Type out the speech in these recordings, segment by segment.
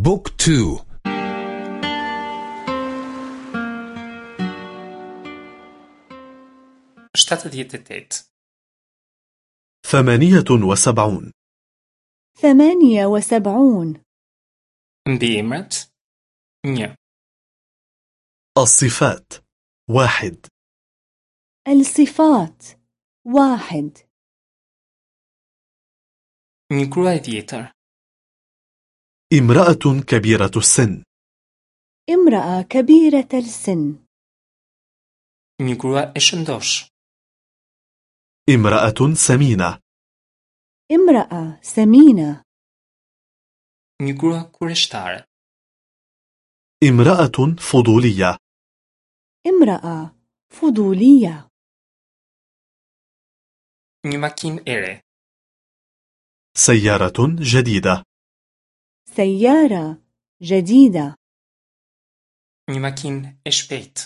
بوك تو. شتاتديتتيت. ثمانية وسبعون. ثمانية وسبعون. Ndimët një الصفات. واحد. الصفات. واحد. gruaj vjetër امرأة كبيرة السن. امرأة كبيرة السن. Një grua e shëndosh امرأة سمينة. امرأة سمينة. Një grua kurioztare امرأة فضولية. امرأة فضولية. Një makinë ere سيارة جديدة. سيارة جديدة. e shpejtë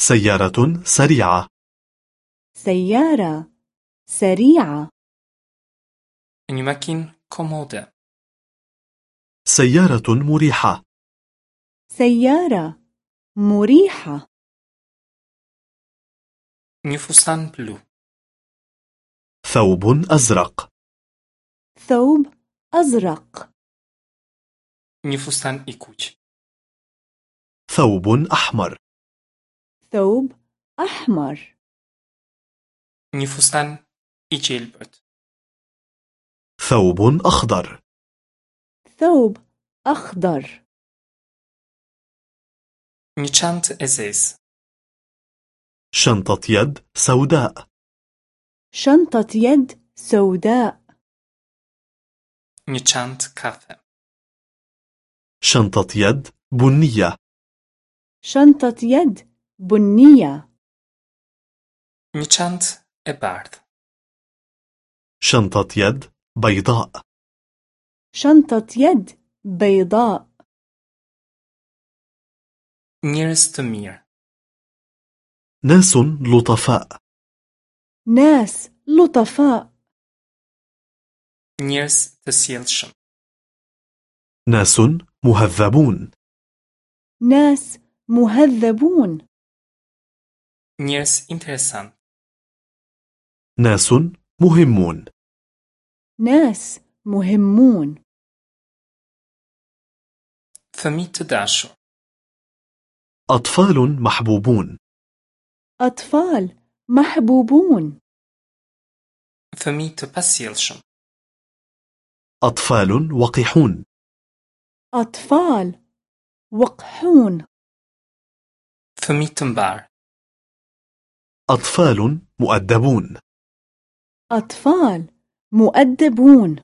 سيارة سريعة. سيارة سريعة. Një makinë komode سيارة مريحة. سيارة مريحة. Një fustan blu ثوب أزرق. ثوب أزرق. I kuq ثوب أحمر. ثوب أحمر. I gjelbërt ثوب أخضر. ثوب أخضر. E zezë شنطة يد سوداء. شنطة يد سوداء. Çantë kafe. شنطة يد بنية. شنطة يد بنية. E bardhë شنطة يد بيضاء. شنطة يد بيضاء. Të mirë ناس لطفاء. ناس لطفاء. نيرس تسيلشم ناس مهذبون. ناس مهذبون. njerëz interesantë ناس مهمون. ناس مهمون. fëmijë të dashur أطفال محبوبون. أطفال محبوبون. fëmijë të pasjellshëm أطفال وقحون. أطفال وقحون. Mbarë أطفال مؤدبون. أطفال مؤدبون.